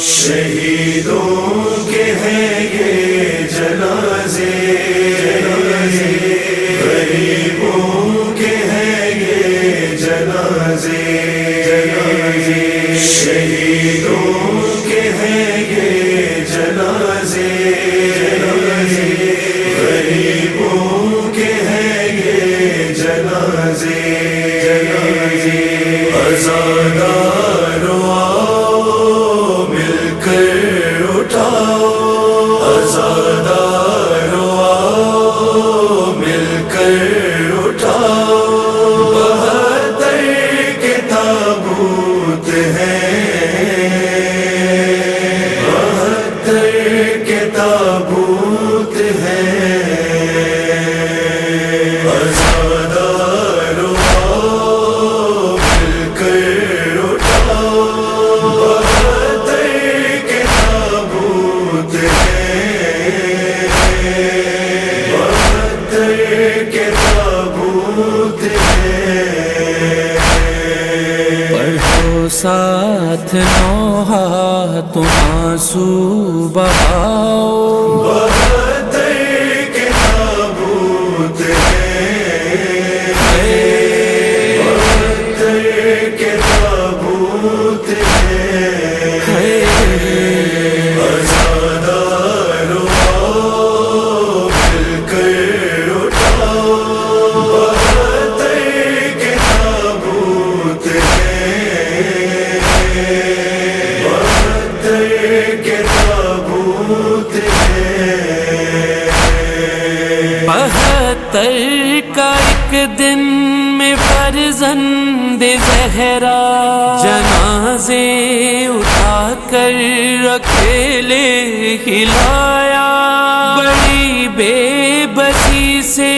شہیدوں ساتھ نوحا تم آنسو بہاؤ۔ دن میں فرزند زہرا جنازے اٹھا کر اکیلے ہلایا۔ بڑی بے بسی سے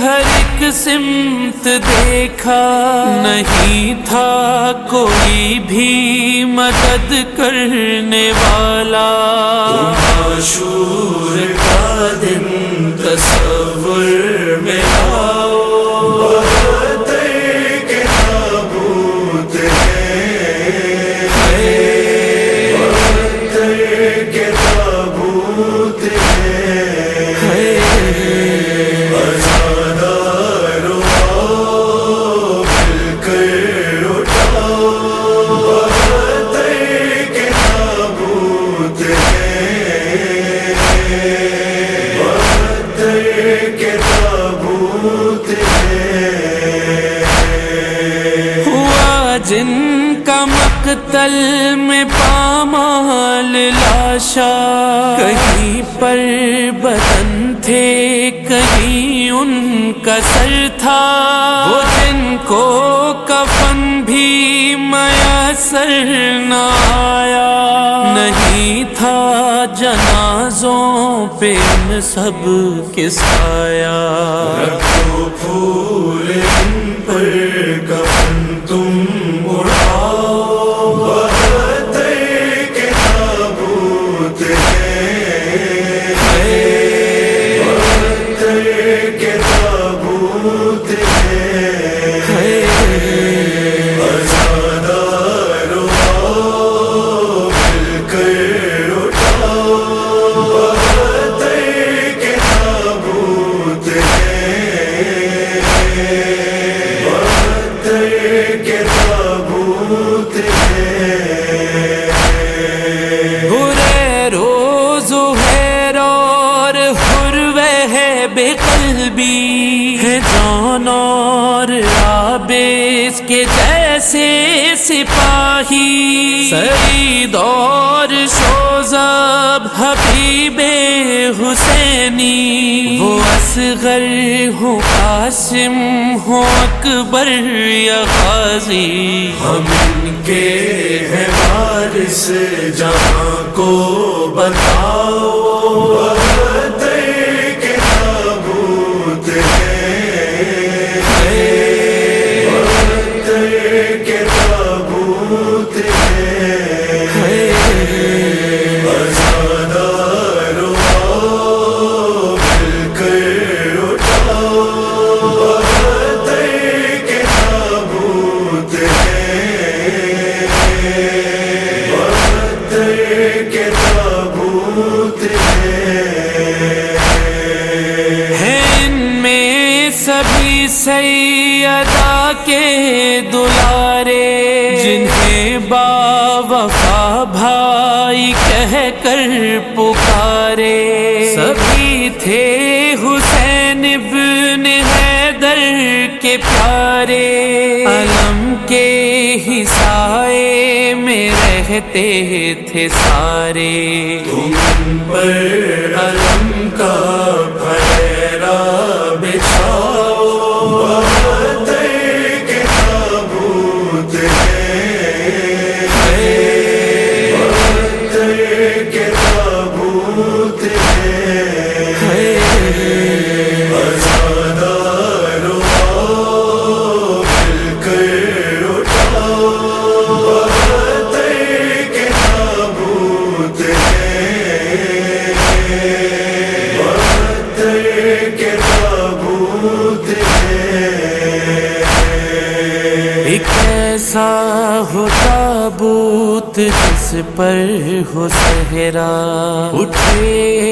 ہر ایک سمت دیکھا۔ نہیں تھا کوئی بھی مدد کرنے والا۔ عاشور کا دن تصور مقتل میں پامال لاشا کہیں پر بدن تھے، کہیں ان کا سر تھا۔ وہ جن کو کفن بھی میسر نہ آیا۔ نہیں تھا جنازوں پہ ان سب کے سایہ۔ رکھو پھول ان پر کفن بے قلبی ہے جان اور آبیس کے جیسے سپاہی سعید اور شوزب حبیب حسینی وہ اصغر ہو قاسم ہو اکبر یا غازی ہم ان کے ہیں وارث، جہاں کو بتاؤ۔ پکارے۔ سبھی تھے حسین ابن حیدر کے پیارے۔ علم کے حصائے میں رہتے تھے سارے۔ تم پر علم کا پھیرا ایسا ہو تابوت جس پر ہو سہرا اٹھے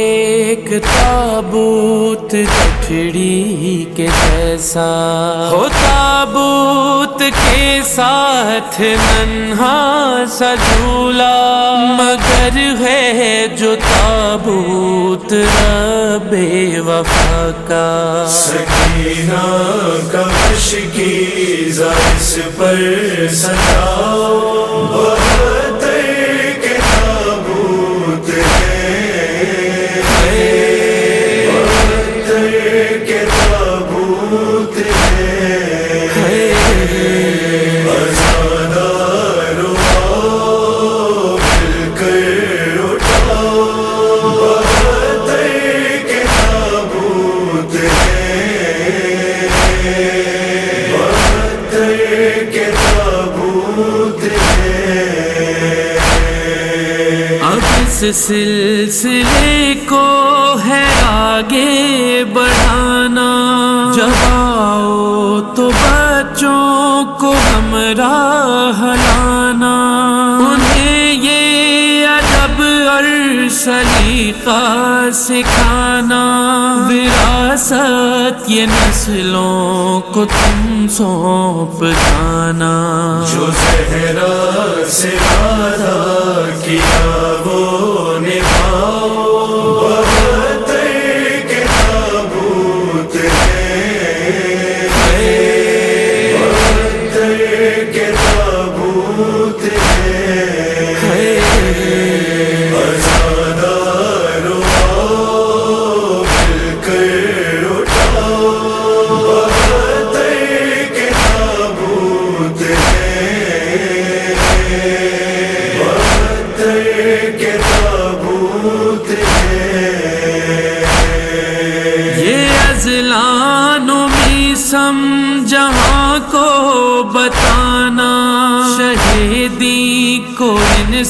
ایک تابوت گٹھڑی کے جیسا، ہو تابوت کے ساتھ ننہا سا جھولا۔ مگر ہے جو تابوت رب وفا کا۔ سکینہ کش کی زائس پر سجاؤ اس سلسلے کو ہے آگے بڑھانا۔ جب آؤ تو بچوں کو ہمراہ لانا۔ انہیں یہ ادب اور کا سکھانا، وراثت یہ نسلوں کو تم سونپ جانا۔ جو زہرا سے وعدہ کیا وہ نبھاؤ۔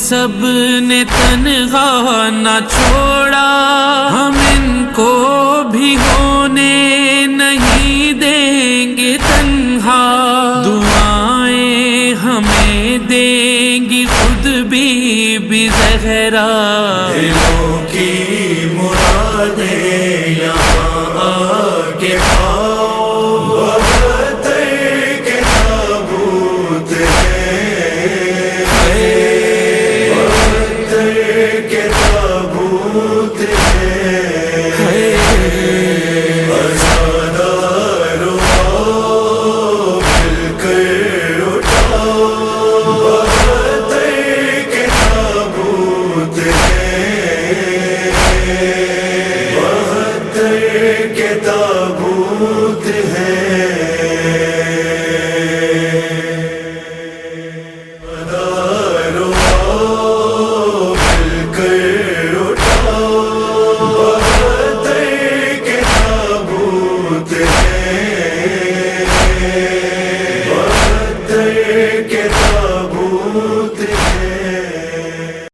سب نے تنہا نہ چھوڑا۔ ہم ان کو بھی ہونے نہیں دیں گے تنہا دعائیں ہمیں دیں گی خود بھی بھی زہرا۔ دلوں کی مرادیں یہاں آ۔